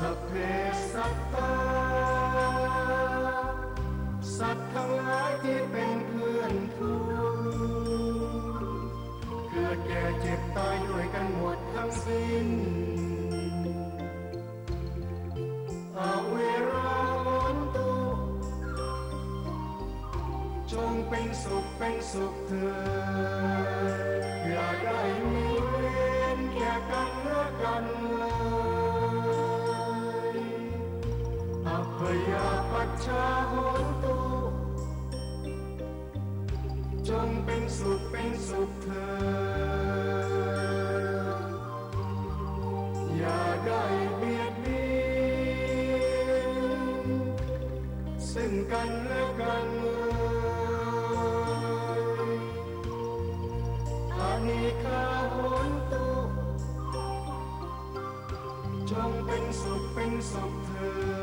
สัพเพสัตตา สัตว์ทั้งหลายที่เป็นเพื่อนทุกเกิดแก่เจ็บตายด้วยกันหมดทั้งสิ้นอเวราโหนตุจงเป็นสุขเป็นสุขเถิด พยาปัชชาโหนตุจงเป็นสุขเป็นสุขเถิดอย่าได้เบียดเบียนซึ่งกันและกันอานิคาโหนตุจงเป็นสุขเป็นสุขเถิด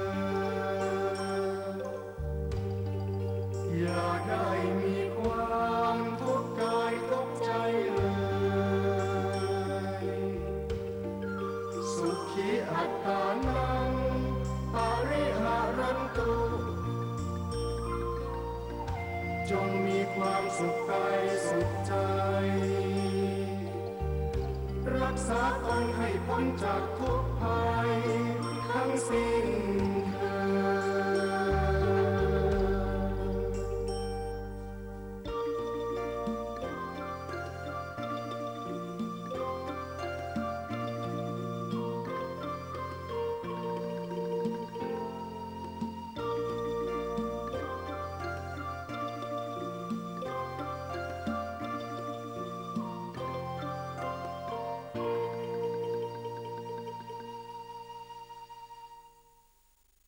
จงมีความสุขกายสุขใจ รักษาตนให้พ